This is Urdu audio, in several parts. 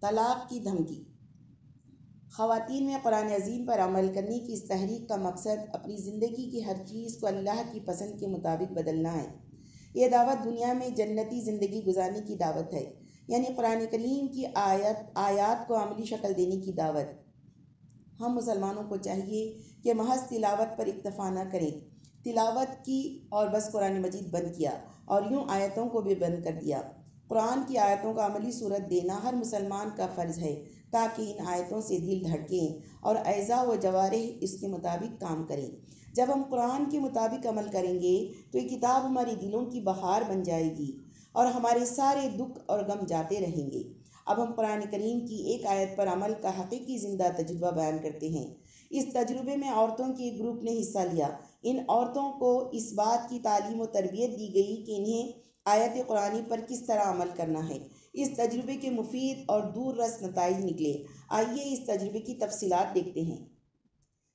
طلاق کی دھمکی۔ خواتین میں قرآن عظیم پر عمل کرنے کی اس تحریک کا مقصد اپنی زندگی کی ہر چیز کو اللہ کی پسند کے مطابق بدلنا ہے۔ یہ دعوت دنیا میں جنتی زندگی گزارنے کی دعوت ہے یعنی قرآن کریم کی آیت، آیات کو عملی شکل دینے کی دعوت۔ ہم مسلمانوں کو چاہیے کہ محض تلاوت پر اکتفا نہ کریں۔ تلاوت کی اور بس قرآن مجید بند کیا اور یوں آیتوں کو بھی بند کر دیا۔ قرآن کی آیتوں کا عملی صورت دینا ہر مسلمان کا فرض ہے، تاکہ ان آیتوں سے دل دھڑکیں اور اعضاء و جوارح اس کے مطابق کام کریں۔ جب ہم قرآن کے مطابق عمل کریں گے، تو یہ کتاب ہماری دلوں کی بہار بن جائے گی اور ہمارے سارے دکھ اور غم جاتے رہیں گے۔ اب ہم قرآن کریم کی ایک آیت پر عمل کا حقیقی زندہ تجربہ بیان کرتے ہیں۔ اس تجربے میں عورتوں کے ایک گروپ نے حصہ لیا۔ ان عورتوں کو اس بات کی تعلیم و تربیت دی گئی کہ انہیں آیت قرآنی پر کس طرح عمل کرنا ہے۔ اس تجربے کے مفید اور دور رس نتائج نکلے۔ آئیے اس تجربے کی تفصیلات دیکھتے ہیں۔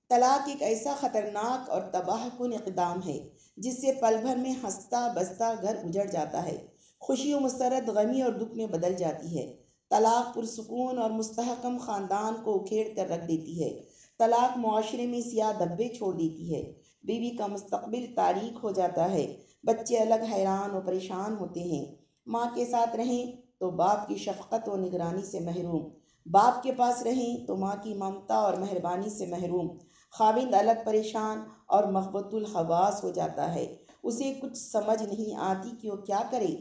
طلاق ایک ایسا خطرناک اور تباہ کن اقدام ہے، جس سے پل بھر میں ہنستا بستا گھر اجڑ جاتا ہے۔ خوشی و مسرت غمی اور دکھ میں بدل جاتی ہے۔ طلاق پرسکون اور مستحکم خاندان کو اکھیڑ کر رکھ دیتی ہے۔ طلاق معاشرے میں سیاہ دھبے چھوڑ دیتی ہے۔ بیوی کا مستقبل تاریک ہو جاتا ہے۔ بچے الگ حیران و پریشان ہوتے ہیں۔ ماں کے ساتھ رہیں تو باپ کی شفقت و نگرانی سے محروم۔ باپ کے پاس رہیں تو ماں کی ممتا اور مہربانی سے محروم۔ خاوند الگ پریشان اور محبت الحواس ہو جاتا ہے۔ اسے کچھ سمجھ نہیں آتی کہ وہ کیا کرے۔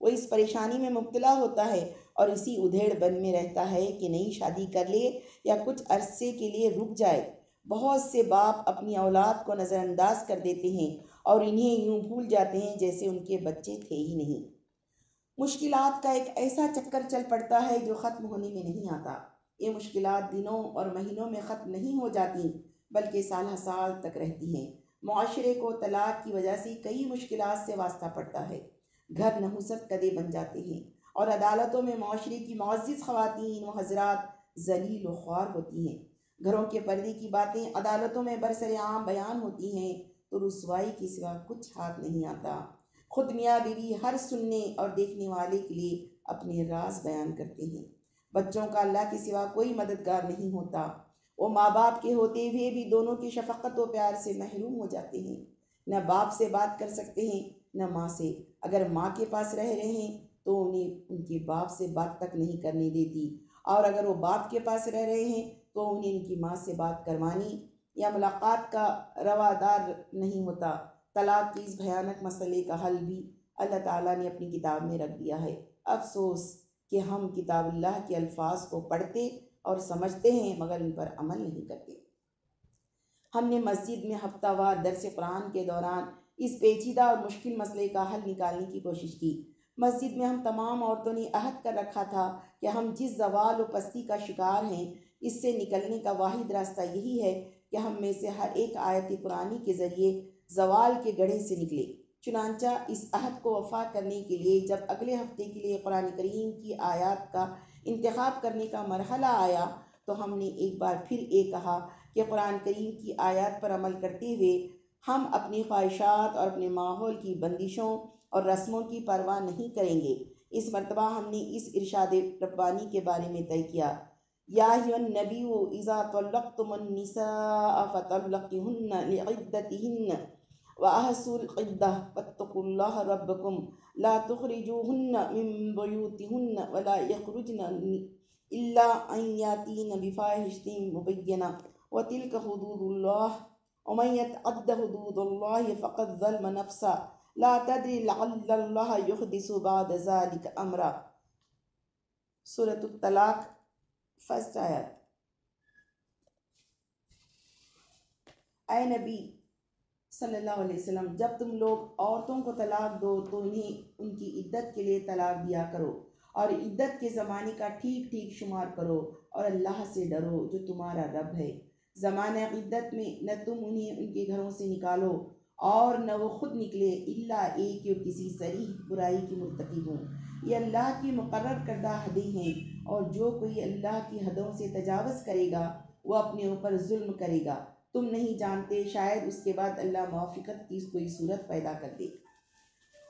وہ اس پریشانی میں مبتلا ہوتا ہے اور اسی ادھیڑ بن میں رہتا ہے کہ نئی شادی کر لے یا کچھ عرصے کے لیے رک جائے۔ بہت سے باپ اپنی اولاد کو نظر انداز کر دیتے ہیں۔ اور انہیں یوں بھول جاتے ہیں جیسے ان کے بچے تھے ہی نہیں۔ مشکلات کا ایک ایسا چکر چل پڑتا ہے جو ختم ہونے میں نہیں آتا۔ یہ مشکلات دنوں اور مہینوں میں ختم نہیں ہو جاتی، بلکہ سالہ سال تک رہتی ہیں۔ معاشرے کو طلاق کی وجہ سے کئی مشکلات سے واسطہ پڑتا ہے۔ گھر نحوست کدے بن جاتے ہیں اور عدالتوں میں معاشرے کی معزز خواتین و حضرات ذلیل و خوار ہوتی ہیں۔ گھروں کے پردے کی باتیں عدالتوں میں برسر عام بیان ہوتی ہیں۔ تو رسوائی کے سوا کچھ ہاتھ نہیں آتا۔ خود میاں بیوی ہر سننے اور دیکھنے والے کے لیے اپنے راز بیان کرتے ہیں۔ بچوں کا اللہ کے سوا کوئی مددگار نہیں ہوتا۔ وہ ماں باپ کے ہوتے ہوئے بھی دونوں کی شفقت و پیار سے محروم ہو جاتے ہیں۔ نہ باپ سے بات کر سکتے ہیں، نہ ماں سے۔ اگر ماں کے پاس رہ رہے ہیں تو انہیں ان کے باپ سے بات تک نہیں کرنے دیتی۔ اور اگر وہ باپ کے پاس رہ رہے ہیں تو انہیں ان کی ماں سے بات کروانی یا ملاقات کا روادار نہیں ہوتا۔ طلاق کی اس بھیانک مسئلے کا حل بھی اللہ تعالیٰ نے اپنی کتاب میں رکھ دیا ہے۔ افسوس کہ ہم کتاب اللہ کے الفاظ کو پڑھتے اور سمجھتے ہیں مگر ان پر عمل نہیں کرتے۔ ہم نے مسجد میں ہفتہ وار درس قرآن کے دوران اس پیچیدہ اور مشکل مسئلے کا حل نکالنے کی کوشش کی۔ مسجد میں ہم تمام عورتوں نے عہد کر رکھا تھا کہ ہم جس زوال و پستی کا شکار ہیں اس سے نکلنے کا واحد راستہ یہی ہے کہ ہم میں سے ہر ایک آیت قرآنی کے ذریعے زوال کے گڑھے سے نکلے۔ چنانچہ اس عہد کو وفا کرنے کے لیے جب اگلے ہفتے کے لیے قرآن کریم کی آیات کا انتخاب کرنے کا مرحلہ آیا تو ہم نے ایک بار پھر یہ کہا کہ قرآن کریم کی آیات پر عمل کرتے ہوئے ہم اپنی خواہشات اور اپنے ماحول کی بندشوں اور رسموں کی پرواہ نہیں کریں گے۔ اس مرتبہ ہم نے اس ارشاد ربانی کے بارے میں طے کیا۔ یا النبی إذا طلقتم النساء فطلقهن لعدتهن وأحسوا العدة واتقوا الله ربكم. لا تخرجوهن من بيوتهن ولا يخرجن إلا أن يأتين بفاحشة مبينة. وتلك حدود الله. ومن يتعد حدود الله فقد ظلم نفسه. لا تدري لعل الله يحدث بعد ذلك أمرا. سورة الطلاق. فرسٹ آیت اے نبی صلی اللہ علیہ وسلم جب تم لوگ عورتوں کو طلاق دو تو انہیں ان کی عدت کے لیے طلاق دیا کرو اور عدت کے زمانے کا ٹھیک ٹھیک شمار کرو اور اللہ سے ڈرو جو تمہارا رب ہے زمانہ عدت میں نہ تم انہیں ان کے گھروں سے نکالو اور نہ وہ خود نکلے اللہ ایک یا کسی سریح برائی کی مرتقب ہوں۔ یہ اللہ کی مقرر کردہ حدیں ہیں اور جو کوئی اللہ کی حدوں سے تجاوز کرے گا، وہ اپنے اوپر ظلم کرے گا۔ تم نہیں جانتے، شاید اس کے بعد اللہ موافقت کی کوئی صورت پیدا کر دے۔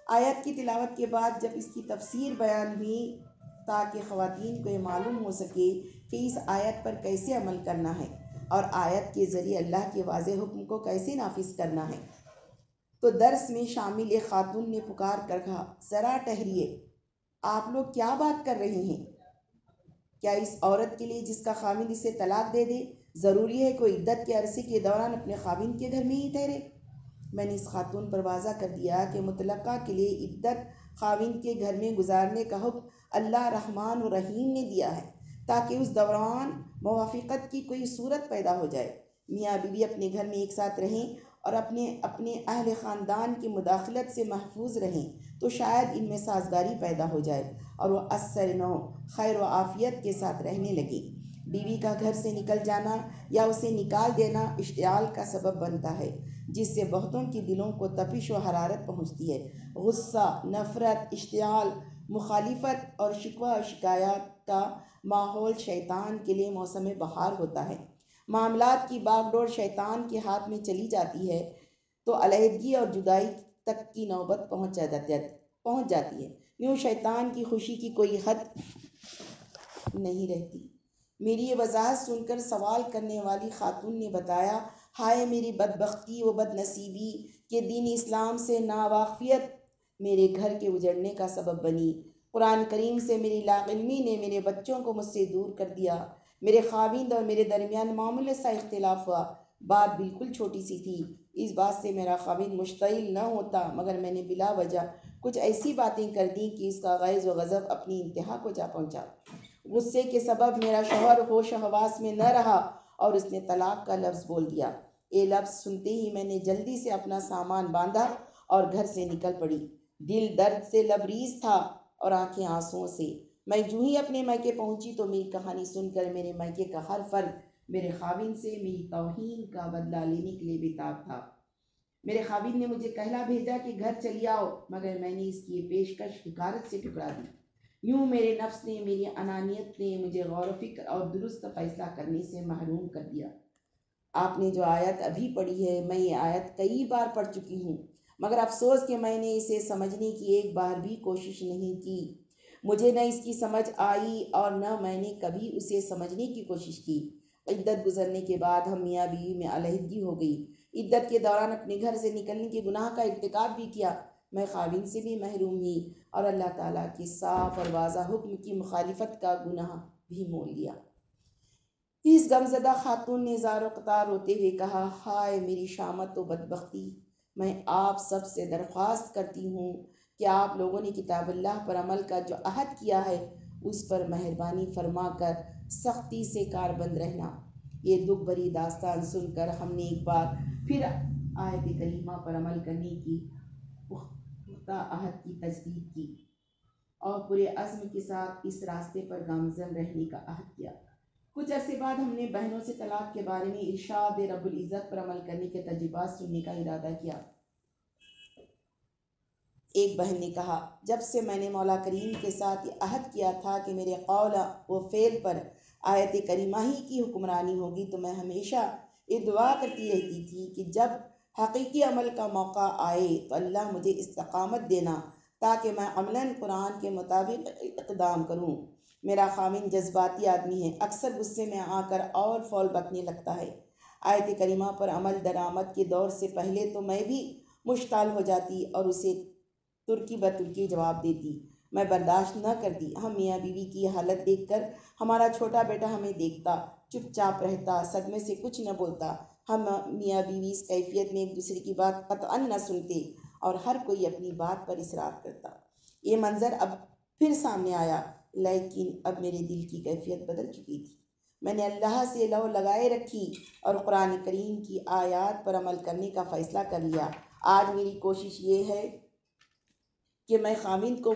آیت کی تلاوت کے بعد جب اس کی تفسیر بیان ہوئی تاکہ خواتین کو یہ معلوم ہو سکے کہ اس آیت پر کیسے عمل کرنا ہے اور آیت کے ذریعے اللہ کے واضح حکم کو کیسے نافذ کرنا ہے۔ تو درس میں شامل ایک خاتون نے پکار کر کہا، ذرا ٹہریے، آپ لوگ کیا بات کر رہے ہیں؟ کیا اس عورت کے لیے جس کا خامد اسے طلاق دے دے، ضروری ہے کوئی عدت کے عرصے کے دوران اپنے خامد کے گھر میں ہی ٹھہرے میں نے اس خاتون پر واضح کر دیا کہ مطلقہ کے لیے عدت خاوند کے گھر میں گزارنے کا حکم اللہ رحمان و رحیم نے دیا ہے، تاکہ اس دوران موافقت کی کوئی صورت پیدا ہو جائے۔ میاں بیوی اپنے گھر میں ایک ساتھ رہیں اور اپنے اپنے اہل خاندان کی مداخلت سے محفوظ رہیں تو شاید ان میں سازگاری پیدا ہو جائے اور وہ اثر نو خیر و عافیت کے ساتھ رہنے لگی بیوی کا گھر سے نکل جانا یا اسے نکال دینا اشتعال کا سبب بنتا ہے، جس سے بہتوں کی دلوں کو تپش و حرارت پہنچتی ہے۔ غصہ، نفرت، اشتعال، مخالفت اور شکوہ و شکایات کا ماحول شیطان کے لیے موسم بہار ہوتا ہے۔ معاملات کی باغ ڈور شیطان کے ہاتھ میں چلی جاتی ہے، تو علیحدگی اور جدائی تک کی نوبت پہنچ پہنچ جاتی ہے۔ یوں شیطان کی خوشی کی کوئی حد نہیں رہتی۔ میری یہ وضاحت سن کر سوال کرنے والی خاتون نے بتایا، ہائے میری بدبختی و بد نصیبی کہ دین اسلام سے ناواقفیت میرے گھر کے اجڑنے کا سبب بنی۔ قرآن کریم سے میری لاغلمی نے میرے بچوں کو مجھ سے دور کر دیا۔ میرے خاوند اور میرے درمیان معمول سا اختلاف ہوا۔ بات بالکل چھوٹی سی تھی۔ اس بات سے میرا خاوند مشتعل نہ ہوتا، مگر میں نے بلا وجہ کچھ ایسی باتیں کر دیں کہ اس کا غیظ و غضب اپنی انتہا کو جا پہنچا۔ غصے کے سبب میرا شوہر ہوش و حواس میں نہ رہا اور اس نے طلاق کا لفظ بول دیا۔ یہ لفظ سنتے ہی میں نے جلدی سے اپنا سامان باندھا اور گھر سے نکل پڑی۔ دل درد سے لبریز تھا اور آنکھیں آنسوؤں سے۔ میں جو ہی اپنے میکے پہنچی تو میری کہانی سن کر میرے میکے کا ہر فرد میرے خاوند سے میری توہین کا بدلہ لینے کے لیے بےتاب تھا۔ میرے خاوند نے مجھے کہلا بھیجا کہ گھر چلی آؤ، مگر میں نے اس کی پیشکش حکارت سے ٹکرا دی۔ یوں میرے نفس نے، میری انانیت نے مجھے غور و فکر اور درست فیصلہ کرنے سے محروم کر دیا۔ آپ نے جو آیت ابھی پڑھی ہے، میں یہ آیت کئی بار پڑھ چکی ہوں، مگر افسوس کہ میں نے اسے سمجھنے کی ایک بار بھی کوشش نہیں کی۔ مجھے نہ اس کی سمجھ آئی اور نہ میں نے کبھی اسے سمجھنے کی کوشش کی۔ عدت گزرنے کے بعد ہم میاں بیوی میں علیحدگی ہو گئی۔ عدت کے دوران اپنے گھر سے نکلنے کے گناہ کا ارتکاب بھی کیا۔ میں خاوند سے بھی محروم ہی اور اللہ تعالیٰ کی صاف اور واضح حکم کی مخالفت کا گناہ بھی مول لیا۔ اس غمزدہ خاتون نے زار و قطار روتے ہوئے کہا، ہائے میری شامت و بدبختی، میں آپ سب سے درخواست کرتی ہوں کہ آپ لوگوں نے کتاب اللہ پر عمل کا جو عہد کیا ہے، اس پر مہربانی فرما کر سختی سے کار بند رہنا۔ یہ دکھ بھری داستان سن کر ہم نے ایک بار پھر آیت کریمہ پر عمل کرنے کی پختہ عہد کی تجدید کی اور پورے عزم کے ساتھ اس راستے پر گامزن رہنے کا عہد کیا۔ کچھ عرصے بعد ہم نے بہنوں سے طلاق کے بارے میں ارشاد رب العزت پر عمل کرنے کے تجربات سننے کا ارادہ کیا۔ ایک بہن نے کہا، جب سے میں نے مولا کریم کے ساتھ یہ عہد کیا تھا کہ میرے قول و فعل پر آیت کریمہ ہی کی حکمرانی ہوگی، تو میں ہمیشہ یہ دعا کرتی رہتی تھی کہ جب حقیقی عمل کا موقع آئے تو اللہ مجھے استقامت دینا تاکہ میں عملاً قرآن کے مطابق اقدام کروں۔ میرا خامن جذباتی آدمی ہے، اکثر غصے میں آ کر اور فول بکنے لگتا ہے۔ آیت کریمہ پر عمل درآمد کے دور سے پہلے تو میں بھی مشتعل ہو جاتی اور اسے ترکی بترکی جواب دیتی میں برداشت نہ کرتی ہم ہاں، میاں بیوی کی حالت دیکھ کر ہمارا چھوٹا بیٹا ہمیں دیکھتا، چپ چاپ رہتا صدمے سے کچھ نہ بولتا۔ ہم میاں بیوی اس کیفیت میں ایک دوسرے کی بات قطعا نہ سنتے اور ہر کوئی اپنی بات پر اصرار کرتا۔ یہ منظر اب پھر سامنے آیا، لیکن اب میرے دل کی کیفیت بدل چکی تھی۔ میں نے اللہ سے لو لگائے رکھی اور قرآن کریم کی آیات پر عمل کرنے کا فیصلہ کر لیا۔ آج میری کوشش یہ ہے کہ میں خامند کو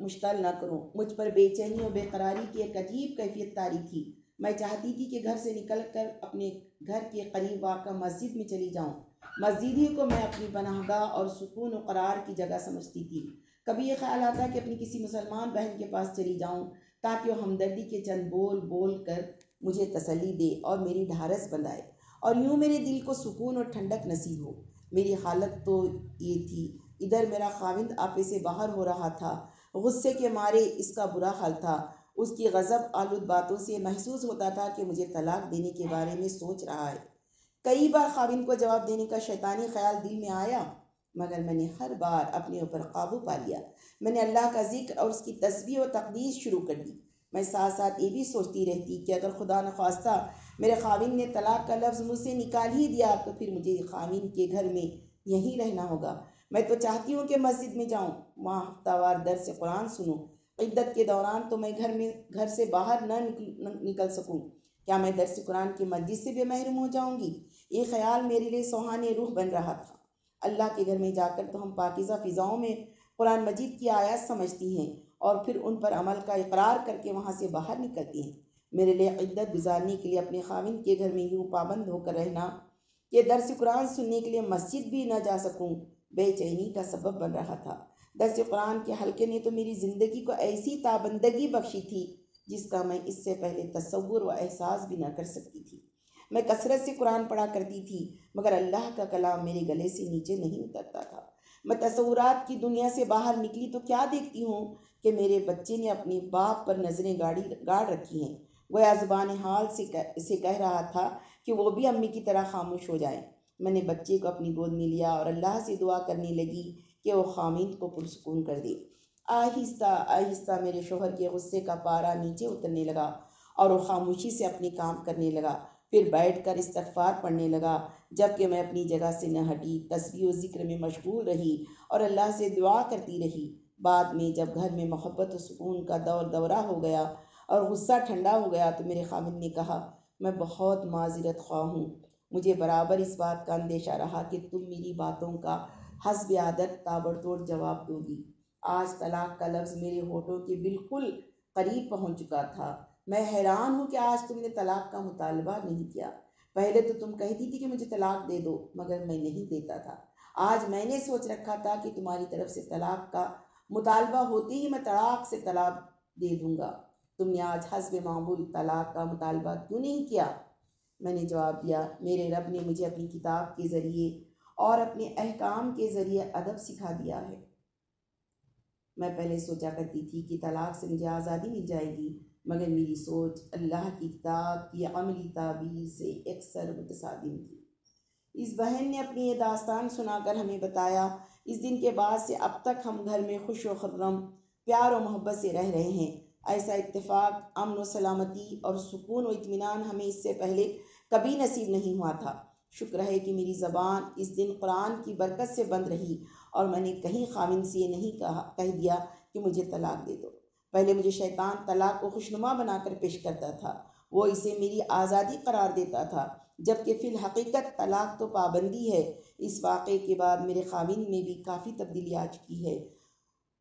مشتعل نہ کروں۔ مجھ پر بے چینی و بے قراری کی ایک عجیب کیفیت تاری تھی۔ میں چاہتی تھی کہ گھر سے نکل کر اپنے گھر کے قریب واقع مسجد میں چلی جاؤں۔ مسجد ہی کو میں اپنی پناہ گاہ اور سکون و قرار کی جگہ سمجھتی تھی۔ کبھی یہ خیال آتا کہ اپنی کسی مسلمان بہن کے پاس چلی جاؤں تاکہ وہ ہمدردی کے چند بول بول کر مجھے تسلی دے اور میری ڈھارس بندھائے اور یوں میرے دل کو سکون اور ٹھنڈک نصیب ہو۔ میری حالت تو یہ تھی ادھر میرا خاوند آپے سے باہر ہو رہا تھا۔ غصے کے مارے اس کا برا حال تھا۔ اس کی غضب آلود باتوں سے محسوس ہوتا تھا کہ مجھے طلاق دینے کے بارے میں سوچ رہا ہے۔ کئی بار خاوند کو جواب دینے کا شیطانی خیال دل میں آیا، مگر میں نے ہر بار اپنے اوپر قابو پا لیا۔ میں نے اللہ کا ذکر اور اس کی تصویر و تقدیس شروع کر دی۔ میں ساتھ ساتھ یہ بھی سوچتی رہتی کہ اگر خدا نخواستہ میرے خاوند نے طلاق کا لفظ مجھ سے نکال ہی دیا تو پھر مجھے خاوند کے گھر میں یہیں رہنا ہوگا۔ میں تو چاہتی ہوں کہ مسجد میں جاؤں۔ وہاں ہفتہ وار درس قرآن سنوں عدت کے دوران تو میں گھر میں گھر سے باہر نہ نکل نکل سکوں۔ کیا میں درس قرآن کی مسجد سے بھی محروم ہو جاؤں گی؟ یہ خیال میرے لیے سوہانے روح بن رہا تھا۔ اللہ کے گھر میں جا کر تو ہم پاکیزہ فضاؤں میں قرآن مجید کی آیات سمجھتی ہیں اور پھر ان پر عمل کا اقرار کر کے وہاں سے باہر نکلتی ہیں۔ میرے لیے عدت گزارنے کے لیے اپنے خاوند کے گھر میں یوں پابند ہو کر رہنا کہ درس قرآن سننے کے لیے مسجد بھی نہ جا سکوں۔ بے چینی کا سبب بن رہا تھا۔ درس قرآن کے حلقے نے تو میری زندگی کو ایسی تابندگی بخشی تھی جس کا میں اس سے پہلے تصور و احساس بھی نہ کر سکتی تھی۔ میں کثرت سے قرآن پڑھا کرتی تھی، مگر اللہ کا کلام میرے گلے سے نیچے نہیں اترتا تھا۔ میں تصورات کی دنیا سے باہر نکلی تو کیا دیکھتی ہوں کہ میرے بچے نے اپنے باپ پر نظریں گاڑی، گاڑ رکھی ہیں۔ گویا زبان حال سے کہہ رہا تھا کہ وہ بھی امی کی طرح خاموش ہو جائیں۔ میں نے بچے کو اپنی گود میں لیا اور اللہ سے دعا کرنے لگی کہ وہ خامند کو پرسکون کر دے۔ آہستہ آہستہ میرے شوہر کے غصے کا پارا نیچے اترنے لگا اور وہ خاموشی سے اپنی کام کرنے لگا۔ پھر بیٹھ کر استغفار پڑھنے لگا جبکہ میں اپنی جگہ سے نہ ہٹی تصویر و ذکر میں مشغول رہی اور اللہ سے دعا کرتی رہی۔ بعد میں جب گھر میں محبت و سکون کا دور دورہ ہو گیا اور غصہ ٹھنڈا ہو گیا تو میرے خامن نے کہا، میں بہت معذرت خواہ ہوں۔ مجھے برابر اس بات کا اندیشہ رہا کہ تم میری باتوں کا حسب عادت تابڑ توڑ جواب دو گی۔ آج طلاق کا لفظ میرے ہوٹوں کے بالکل قریب پہنچ چکا تھا۔ میں حیران ہوں کہ آج تم نے طلاق کا مطالبہ نہیں کیا۔ پہلے تو تم کہتی تھی کہ مجھے طلاق دے دو، مگر میں نہیں دیتا تھا۔ آج میں نے سوچ رکھا تھا کہ تمہاری طرف سے طلاق کا مطالبہ ہوتے ہی میں طلاق سے طلاق دے دوں گا۔ تم نے آج حسب معمول طلاق کا مطالبہ کیوں نہیں کیا؟ میں نے جواب دیا، میرے رب نے مجھے اپنی کتاب کے ذریعے اور اپنے احکام کے ذریعے ادب سکھا دیا ہے۔ میں پہلے سوچا کرتی تھی کہ طلاق سے مجھے آزادی مل جائے گی، مگر میری سوچ اللہ کی کتاب کی عملی تعبیر سے اکثر متصادم تھی۔ اس بہن نے اپنی یہ داستان سنا کر ہمیں بتایا، اس دن کے بعد سے اب تک ہم گھر میں خوش و خرم، پیار و محبت سے رہ رہے ہیں۔ ایسا اتفاق، امن و سلامتی اور سکون و اطمینان ہمیں اس سے پہلے کبھی نصیب نہیں ہوا تھا۔ شکر ہے کہ میری زبان اس دن قرآن کی برکت سے بند رہی اور میں نے کہیں خامن سے یہ نہیں کہا، کہہ دیا کہ مجھے طلاق دے دو۔ پہلے مجھے شیطان طلاق کو خوشنما بنا کر پیش کرتا تھا۔ وہ اسے میری آزادی قرار دیتا تھا، جبکہ فی الحقیقت طلاق تو پابندی ہے۔ اس واقعے کے بعد میرے خاوند میں بھی کافی تبدیلی آ چکی ہے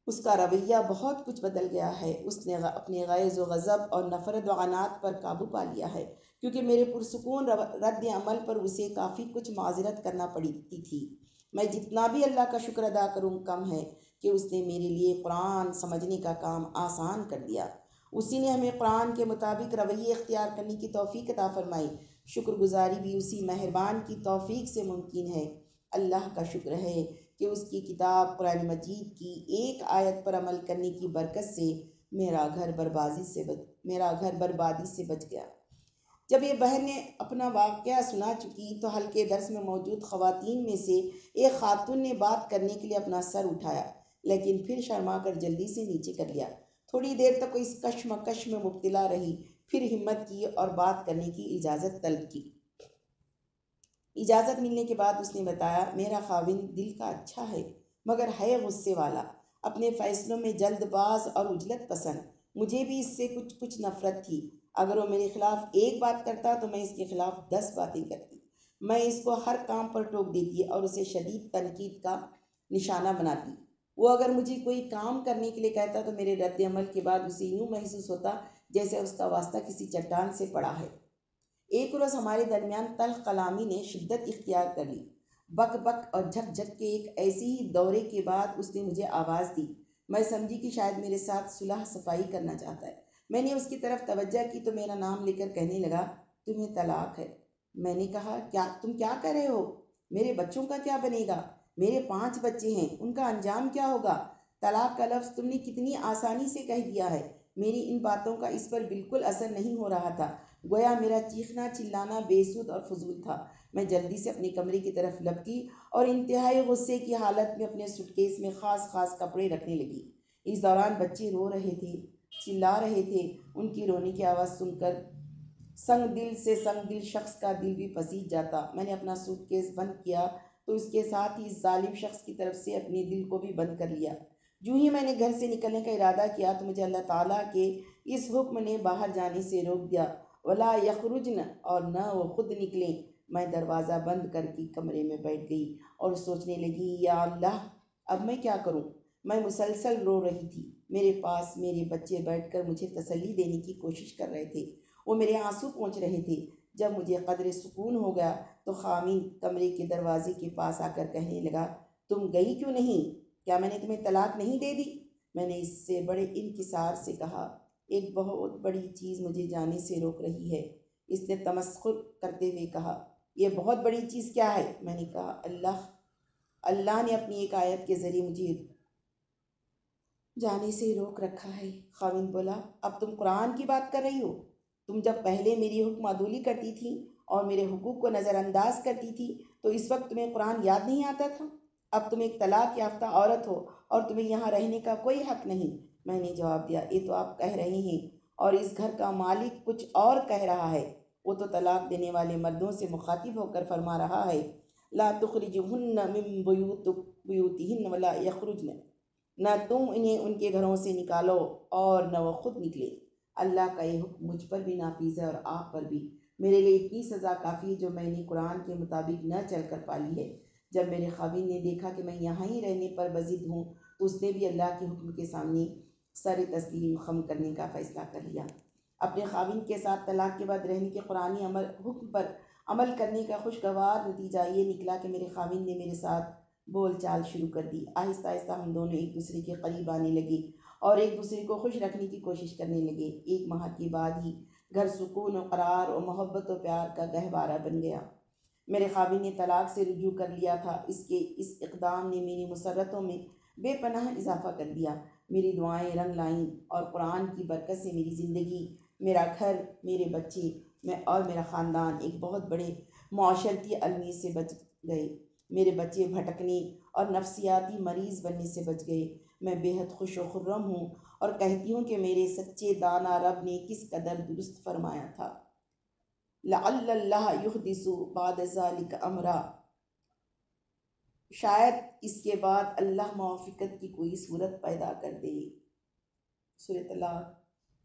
اس کا رویہ بہت کچھ بدل گیا ہے۔ اس نے اپنے غیظ و غضب اور نفرت و عنات پر قابو پا لیا ہے، کیونکہ میرے پرسکون رد عمل پر اسے کافی کچھ معذرت کرنا پڑتی تھی۔ میں جتنا بھی اللہ کا شکر ادا کروں کم ہے کہ اس نے میرے لیے قرآن سمجھنے کا کام آسان کر دیا۔ اسی نے ہمیں قرآن کے مطابق رویے اختیار کرنے کی توفیق عطا فرمائی۔ شکر گزاری بھی اسی مہربان کی توفیق سے ممکن ہے۔ اللہ کا شکر ہے۔ کہ اس کی کتاب قرآن مجید کی ایک آیت پر عمل کرنے کی برکت سے میرا گھر بربادی سے بچ میرا گھر بربادی سے بچ گیا۔ جب یہ بہن نے اپنا واقعہ سنا چکی تو ہلکے درس میں موجود خواتین میں سے ایک خاتون نے بات کرنے کے لیے اپنا سر اٹھایا، لیکن پھر شرما کر جلدی سے نیچے کر لیا۔ تھوڑی دیر تک وہ اس کشمکش میں مبتلا رہی، پھر ہمت کی اور بات کرنے کی اجازت طلب کی۔ اجازت ملنے کے بعد اس نے بتایا، میرا خاوند دل کا اچھا ہے، مگر ہے غصے والا، اپنے فیصلوں میں جلد باز اور اجلت پسند۔ مجھے بھی اس سے کچھ کچھ نفرت تھی۔ اگر وہ میرے خلاف ایک بات کرتا تو میں اس کے خلاف دس باتیں کرتی۔ میں اس کو ہر کام پر ٹوک دیتی اور اسے شدید تنقید کا نشانہ بناتی۔ وہ اگر مجھے کوئی کام کرنے کے لیے کہتا تو میرے رد عمل کے بعد اسے یوں محسوس ہوتا جیسے اس کا واسطہ کسی چٹان سے پڑا ہے۔ ایک روز ہمارے درمیان تلخ کلامی نے شدت اختیار کر لی۔ بک بک اور جھک جھک کے ایک ایسی ہی دورے کے بعد اس نے مجھے آواز دی۔ میں سمجھی کہ شاید میرے ساتھ صلح صفائی کرنا چاہتا ہے۔ میں نے اس کی طرف توجہ کی تو میرا نام لے کر کہنے لگا، تمہیں طلاق ہے۔ میں نے کہا، کیا تم کیا کہہ رہے ہو؟ میرے بچوں کا کیا بنے گا؟ میرے پانچ بچے ہیں، ان کا انجام کیا ہوگا؟ طلاق کا لفظ تم نے کتنی آسانی سے کہہ دیا ہے۔ میری ان باتوں کا اس پر بالکل اثر نہیں ہو رہا تھا۔ گویا میرا چیخنا چلانا بے سود اور فضول تھا۔ میں جلدی سے اپنے کمرے کی طرف لپکی اور انتہائی غصے کی حالت میں اپنے سٹکیس میں خاص خاص کپڑے رکھنے لگی۔ اس دوران بچے رو رہے تھے، چلا رہے تھے۔ ان کی رونے کی آواز سن کر سنگ دل سے سنگ دل شخص کا دل بھی پسیج جاتا۔ میں نے اپنا سوٹ کیس بند کیا تو اس کے ساتھ ہی اس ظالم شخص کی طرف سے اپنے دل کو بھی بند کر لیا۔ جو ہی میں نے گھر سے نکلنے کا ارادہ کیا تو مجھے اللہ تعالیٰ کے اس حکم نے باہر جانے سے روک دیا۔ ولا یخرجن اور نہ وہ خود نکلیں۔ میں دروازہ بند کر کے کمرے میں بیٹھ گئی اور سوچنے لگی، یا اللہ، اب میں کیا کروں؟ میں مسلسل رو رہی تھی۔ میرے پاس میرے بچے بیٹھ کر مجھے تسلی دینے کی کوشش کر رہے تھے۔ وہ میرے آنسو پہنچ رہے تھے۔ جب مجھے قدر سکون ہو گیا تو خامین کمرے کے دروازے کے پاس آ کر کہنے لگا، تم گئی کیوں نہیں؟ کیا میں نے تمہیں طلاق نہیں دے دی؟ میں نے اس سے بڑے انکسار سے کہا ایک بہت بڑی چیز مجھے جانے سے روک رہی ہے۔ اس نے تمسخر کرتے ہوئے کہا، یہ بہت بڑی چیز کیا ہے؟ میں نے کہا، اللہ اللہ نے اپنی ایک آیت کے ذریعے مجھے جانے سے روک رکھا ہے۔ خاوند بولا، اب تم قرآن کی بات کر رہی ہو؟ تم جب پہلے میری حکم عدولی کرتی تھی اور میرے حقوق کو نظر انداز کرتی تھی، تو اس وقت تمہیں قرآن یاد نہیں آتا تھا؟ اب تم ایک طلاق یافتہ عورت ہو اور تمہیں یہاں رہنے کا کوئی حق نہیں۔ میں نے جواب دیا، یہ تو آپ کہہ رہے ہیں۔ اور اس گھر کا مالک کچھ اور کہہ رہا ہے۔ وہ تو طلاق دینے والے مردوں سے مخاطب ہو کر فرما رہا ہے۔ لا تخرجہن من بیوت بیوتہن ولا یخرجن۔ نہ تم انہیں ان کے گھروں سے نکالو اور نہ وہ خود نکلے۔ اللہ کا یہ حکم مجھ پر بھی نافذ ہے اور آپ پر بھی۔ میرے لیے اتنی سزا کافی ہے جو میں نے قرآن کے مطابق نہ چل کر پالی ہے۔ جب میرے خاوین نے دیکھا کہ میں یہاں ہی رہنے پر بزد ہوں، تو اس نے بھی اللہ کے حکم کے سامنے سر تسلیم، خم کرنے کا فیصلہ کر لیا۔ اپنے خاوین کے ساتھ طلاق کے بعد رہنے کے قرآن عمل، حکم پر عمل کرنے کا خوشگوار نتیجہ یہ نکلا کہ میرے خاوین نے میرے ساتھ بول چال شروع کر دی۔ آہستہ آہستہ ہم دونوں ایک دوسرے کے قریب آنے لگے اور ایک دوسرے کو خوش رکھنے کی کوشش کرنے لگے۔ ایک ماہ کے بعد ہی گھر سکون و قرار و محبت و پیار کا گہوارہ بن گیا۔ میرے خاوین نے طلاق سے رجوع کر لیا تھا۔ اس کے اس اقدام نے میری مسرتوں میں بے پناہ اضافہ کر دیا۔ میری دعائیں رنگ لائیں اور قرآن کی برکت سے میری زندگی، میرا گھر، میرے بچے، میں اور میرا خاندان ایک بہت بڑے معاشرتی المی سے بچ گئے۔ میرے بچے بھٹکنے اور نفسیاتی مریض بننے سے بچ گئے۔ میں بے حد خوش و خرم ہوں اور کہتی ہوں کہ میرے سچے دانا رب نے کس قدر درست فرمایا تھا۔ لعل اللہ یحدث بعد ذلك امرا۔ شاید اس کے بعد اللہ موافقت کی کوئی صورت پیدا کر دے۔ سورة طلاق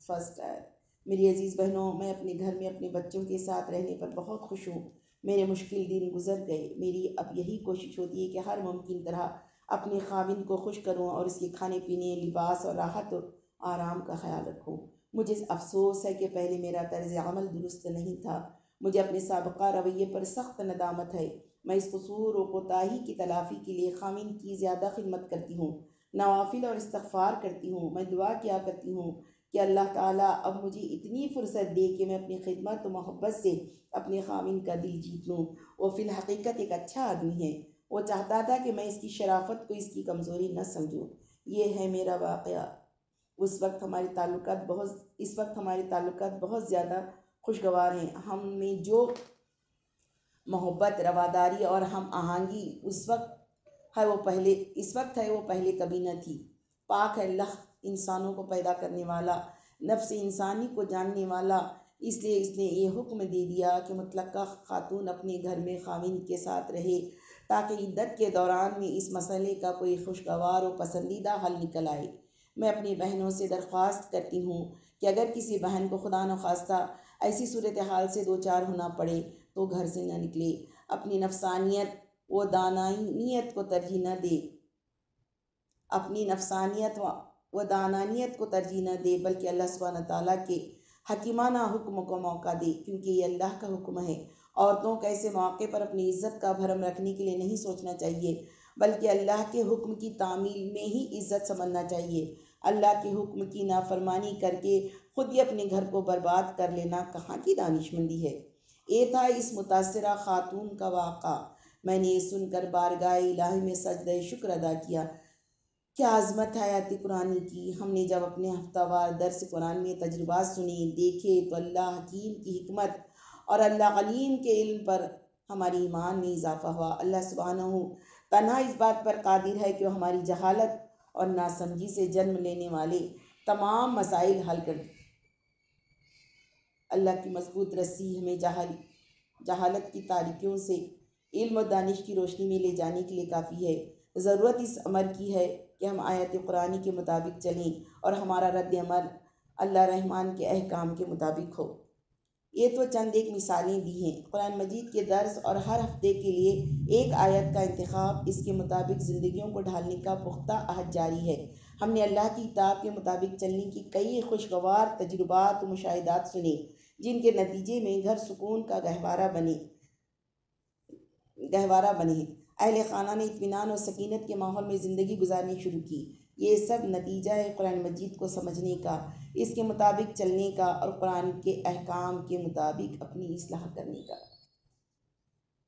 فرسٹ آیت۔ میری عزیز بہنوں، میں اپنے گھر میں اپنے بچوں کے ساتھ رہنے پر بہت خوش ہوں۔ میرے مشکل دن گزر گئے۔ میری اب یہی کوشش ہوتی ہے کہ ہر ممکن طرح اپنے خاوند کو خوش کروں اور اس کے کھانے پینے، لباس اور راحت و آرام کا خیال رکھوں۔ مجھے افسوس ہے کہ پہلے میرا طرز عمل درست نہیں تھا۔ مجھے اپنے سابقہ رویے پر سخت ندامت ہے۔ میں اس قصور و کوتاہی کی تلافی کے لیے خامین کی زیادہ خدمت کرتی ہوں، نوافل اور استغفار کرتی ہوں، میں دعا کیا کرتی ہوں کہ اللہ تعالیٰ اب مجھے اتنی فرصت دے کہ میں اپنی خدمت و محبت سے اپنے خامین کا دل جیت لوں۔ وہ فی الحقیقت ایک اچھا آدمی ہے۔ وہ چاہتا تھا کہ میں اس کی شرافت کو اس کی کمزوری نہ سمجھوں۔ یہ ہے میرا واقعہ۔ اس وقت ہمارے تعلقات بہت، اس وقت ہمارے تعلقات بہت زیادہ خوشگوار ہیں۔ ہم میں جو محبت، رواداری اور ہم آہنگی اس وقت ہے وہ پہلے، اس وقت ہے وہ پہلے کبھی نہ تھی۔ پاک ہے اللہ انسانوں کو پیدا کرنے والا، نفس انسانی کو جاننے والا۔ اس لیے اس نے یہ حکم دے دیا کہ مطلقہ خاتون اپنے گھر میں خامین کے ساتھ رہے، تاکہ عدت کے دوران میں اس مسئلے کا کوئی خوشگوار و پسندیدہ حل نکل آئے۔ میں اپنی بہنوں سے درخواست کرتی ہوں کہ اگر کسی بہن کو خدا نخواستہ ایسی صورتحال سے دو چار ہونا پڑے تو گھر سے نہ نکلے۔ اپنی نفسانیت و دانائیت کو ترجیح نہ دے۔ اپنی نفسانیت و دانانیت کو ترجیح نہ دے، بلکہ اللہ سبحانہ تعالیٰ کے حکیمانہ حکم کو موقع دے، کیونکہ یہ اللہ کا حکم ہے۔ عورتوں کو ایسے موقع پر اپنی عزت کا بھرم رکھنے کے لیے نہیں سوچنا چاہیے، بلکہ اللہ کے حکم کی تعمیل میں ہی عزت سمجھنا چاہیے۔ اللہ کے حکم کی نافرمانی کر کے خود ہی اپنے گھر کو برباد کر لینا کہاں کی دانش مندی ہے؟ یہ تھا اس متاثرہ خاتون کا واقعہ۔ میں نے یہ سن کر بارگاہ الہی میں سجدہ شکر ادا کیا۔ کیا عظمت ہے آیت قرآن کی؟ ہم نے جب اپنے ہفتہ وار درس قرآن میں تجربات سنے، دیکھے تو اللہ حکیم کی حکمت اور اللہ علیم کے علم پر ہماری ایمان میں اضافہ ہوا۔ اللہ سبحانہ تنہا اس بات پر قادر ہے کہ وہ ہماری جہالت اور ناسمجھی سے جنم لینے والے تمام مسائل حل کر اللہ کی مضبوط رسی ہمیں جہال جہالت کی تاریکیوں سے علم و دانش کی روشنی میں لے جانے کے لیے کافی ہے۔ ضرورت اس عمر کی ہے کہ ہم آیت قرآن کے مطابق چلیں اور ہمارا رد عمل اللہ رحمان کے احکام کے مطابق ہو۔ یہ تو چند ایک مثالیں دی ہیں۔ قرآن مجید کے درس اور ہر ہفتے کے لیے ایک آیت کا انتخاب اس کے مطابق زندگیوں کو ڈھالنے کا پختہ عہد جاری ہے۔ ہم نے اللہ کی کتاب کے مطابق چلنے کی کئی خوشگوار تجربات و مشاہدات سنے جن کے نتیجے میں گھر سکون کا گہوارہ بنے گہوارہ بنے اہل خانہ نے اطمینان اور سکینت کے ماحول میں زندگی گزارنی شروع کی۔ یہ سب نتیجہ ہے قرآن مجید کو سمجھنے کا، اس کے مطابق چلنے کا اور قرآن کے احکام کے مطابق اپنی اصلاح کرنے کا۔